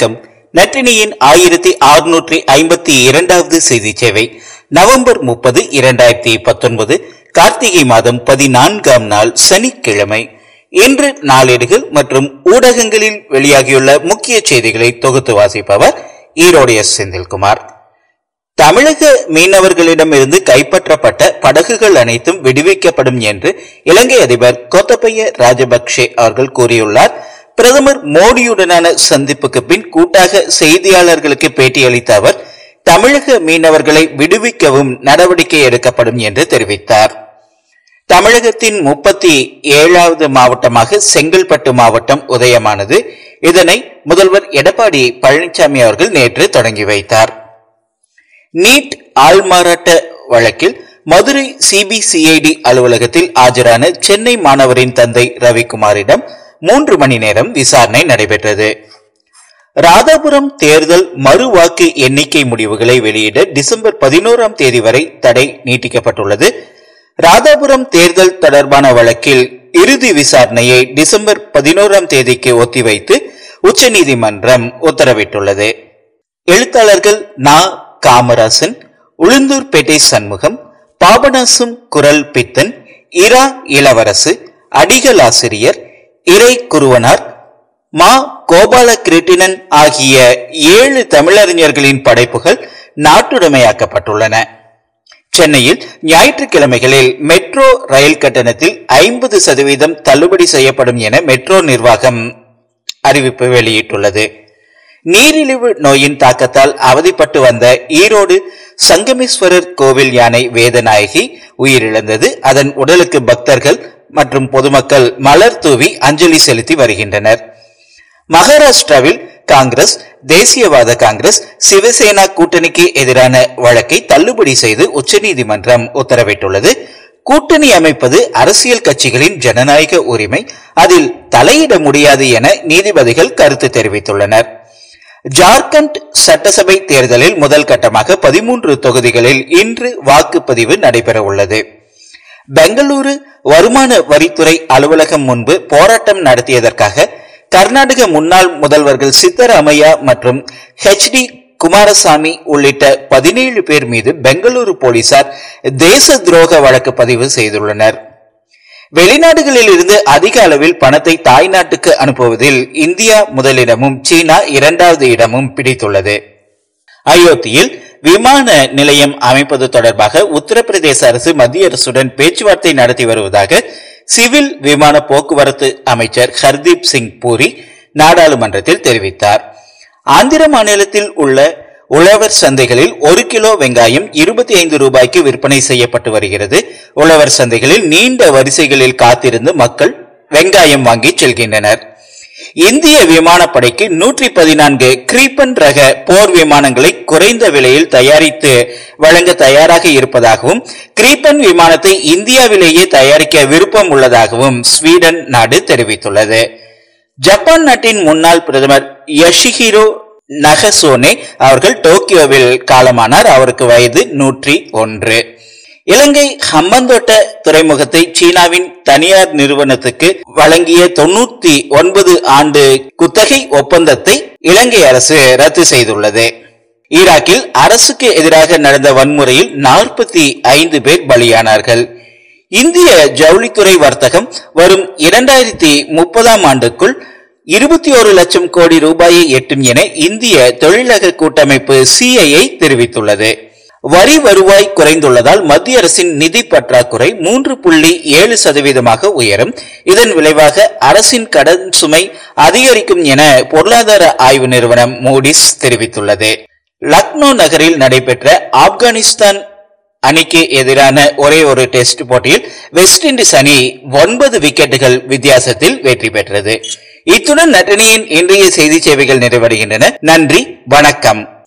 வணக்கம். நற்றினியின் ஆயிரத்தி அறுநூற்றி ஐம்பத்தி இரண்டாவது செய்தி சேவை நவம்பர் முப்பது இரண்டாயிரத்தி பத்தொன்பது கார்த்திகை மாதம் பதினான்காம் நாள் சனிக்கிழமை. இன்று நாளேடுகள் மற்றும் ஊடகங்களில் வெளியாகியுள்ள முக்கிய செய்திகளை தொகுத்து வாசிப்பவர் ஈரோடைய செந்தில்குமார். தமிழக மீனவர்களிடமிருந்து கைப்பற்றப்பட்ட படகுகள் அனைத்தும் விடுவிக்கப்படும் என்று இலங்கை அதிபர் கோத்தபய ராஜபக்சே அவர்கள் கூறியுள்ளார். பிரதமர் மோடியுடனான சந்திப்புக்கு பின் கூட்டாக செய்தியாளர்களுக்கு பேட்டியளித்த அவர் தமிழக மீனவர்களை விடுவிக்கவும் நடவடிக்கை எடுக்கப்படும் என்று தெரிவித்தார். தமிழகத்தின் முப்பத்தி ஏழாவது மாவட்டமாக செங்கல்பட்டு மாவட்டம் உதயமானது. இதனை முதல்வர் எடப்பாடி பழனிசாமி அவர்கள் நேற்று தொடங்கி வைத்தார். நீட் ஆள்மாறாட்ட வழக்கில் மதுரை சிபிசிஐடி அலுவலகத்தில் ஆஜரான சென்னை மாணவரின் தந்தை ரவிக்குமாரிடம் மூன்று மணி நேரம் விசாரணை நடைபெற்றது. ராதாபுரம் தேர்தல் மறு வாக்கு எண்ணிக்கை முடிவுகளை வெளியிட டிசம்பர் பதினோராம் தேதி வரை தடை நீட்டிக்கப்பட்டுள்ளது. ராதாபுரம் தேர்தல் தொடர்பான வழக்கில் இறுதி விசாரணையை டிசம்பர் பதினோராம் தேதிக்கு ஒத்திவைத்து உச்சநீதிமன்றம் உத்தரவிட்டுள்ளது. எழுத்தாளர்கள் நா. காமராசன் உளுந்தூர்பேட்டை சண்முகம் பாபநாசம் குரல் பித்தன் இரா இளவரசு அடிகள் ஆசிரியர் இறை குருவனார் மா கோபால கிருட்டினன் ஆகிய ஏழு தமிழறிஞர்களின் படைப்புகள் நாட்டுடைமையாக்கப்பட்டுள்ளன. சென்னையில் ஞாயிற்றுக்கிழமைகளில் மெட்ரோ ரயில் கட்டணத்தில் ஐம்பது சதவீதம் தள்ளுபடி செய்யப்படும் என மெட்ரோ நிர்வாகம் அறிவிப்பு வெளியிட்டுள்ளது. நீரிழிவு நோயின் தாக்கத்தால் அவதிப்பட்டு வந்த ஈரோடு சங்கமேஸ்வரர் கோவில் யானை வேதநாயகி உயிரிழந்தது. அதன் உடலுக்கு பக்தர்கள் மற்றும் பொதுமக்கள் மலர் தூவி அஞ்சலி செலுத்தி வருகின்றனர். மகாராஷ்டிராவில் காங்கிரஸ் தேசியவாத காங்கிரஸ் சிவசேனா கூட்டணிக்கு எதிரான வழக்கை தள்ளுபடி செய்து உச்சநீதிமன்றம் உத்தரவிட்டுள்ளது. கூட்டணி அமைப்பது அரசியல் கட்சிகளின் ஜனநாயக உரிமை அதில் தலையிட முடியாது என நீதிபதிகள் கருத்து தெரிவித்துள்ளனர். ஜார்க்கண்ட் சட்டசபை தேர்தலில் முதல் கட்டமாக பதிமூன்று தொகுதிகளில் இன்று வாக்குப்பதிவு நடைபெற உள்ளது பெங்களூரு வருமான வரித்துறை அலுவலகம் முன்பு போராட்டம் நடத்தியதற்காக கர்நாடக முன்னாள் முதல்வர்கள் சித்தராமையா மற்றும் ஹெச் டி குமாரசாமி உள்ளிட்ட பதினேழு பேர் மீது பெங்களூரு போலீசார் தேச துரோக வழக்கு பதிவு செய்துள்ளனர். வெளிநாடுகளில் இருந்து அதிக அளவில் பணத்தை தாய்நாட்டுக்கு அனுப்புவதில் இந்தியா முதலிடமும் சீனா இரண்டாவது இடமும் பிடித்துள்ளது. அயோத்தியில் விமான நிலையம் அமைப்பது தொடர்பாக உத்தரப்பிரதேச அரசு மத்திய அரசுடன் பேச்சுவார்த்தை நடத்தி வருவதாக சிவில் விமான போக்குவரத்து அமைச்சர் ஹர்தீப் சிங் பூரி நாடாளுமன்றத்தில் தெரிவித்தார். ஆந்திர மாநிலத்தில் உள்ள உழவர் சந்தைகளில் ஒரு கிலோ வெங்காயம் இருபத்தி ஐந்து ரூபாய்க்கு விற்பனை செய்யப்பட்டு வருகிறது. உழவர் சந்தைகளில் நீண்ட வரிசைகளில் காத்திருந்து மக்கள் வெங்காயம் வாங்கி செல்கின்றனர். இந்திய விமானப்படைக்கு நூற்றி பதினான்கு கிரீப்பன் ரக போர் விமானங்களை குறைந்த விலையில் தயாரித்து வழங்க தயாராக இருப்பதாகவும் கிரீப்பன் விமானத்தை இந்தியாவிலேயே தயாரிக்க விருப்பம் உள்ளதாகவும் ஸ்வீடன் நாடு தெரிவித்துள்ளது. ஜப்பான் நாட்டின் முன்னாள் பிரதமர் யஷிஹிரோ நகசோனே அவர்கள் டோக்கியோவில் காலமானார். அவருக்கு வயது நூற்றி ஒன்று. இலங்கை ஹம்மந்தோட்ட துறைமுகத்தை சீனாவின் தனியார் நிறுவனத்துக்கு வழங்கிய தொன்னூத்தி ஒன்பது ஆண்டு குத்தகை ஒப்பந்தத்தை இலங்கை அரசு ரத்து செய்துள்ளது. ஈராக்கில் அரசுக்கு எதிராக நடந்த வன்முறையில் நாற்பத்தி ஐந்து பேர் பலியானார்கள். இந்திய ஜவுளித்துறை வர்த்தகம் வரும் இரண்டாயிரத்தி முப்பதாம் ஆண்டுக்குள் இருபத்தி ஒரு லட்சம் கோடி ரூபாயை எட்டும் என இந்திய தொழிலக கூட்டமைப்பு சிஐஐ தெரிவித்துள்ளது. வரி வருவாய் குறைந்துள்ளதால் மத்திய அரசின் நிதி பற்றாக்குறை மூன்று புள்ளி ஏழு சதவீதமாக உயரும். இதன் விளைவாக அரசின் கடன் சுமை அதிகரிக்கும் என பொருளாதார ஆய்வு நிறுவனம் மூடிஸ் தெரிவித்துள்ளது. லக்னோ நகரில் நடைபெற்ற ஆப்கானிஸ்தான் அணிக்கு எதிரான ஒரே ஒரு டெஸ்ட் போட்டியில் வெஸ்ட் இண்டீஸ் அணி ஒன்பது விக்கெட்டுகள் வித்தியாசத்தில் வெற்றி பெற்றது. இத்துடன் நட்டனியின் இன்றைய செய்தி சேவைகள் நிறைவடைகின்றன. நன்றி வணக்கம்.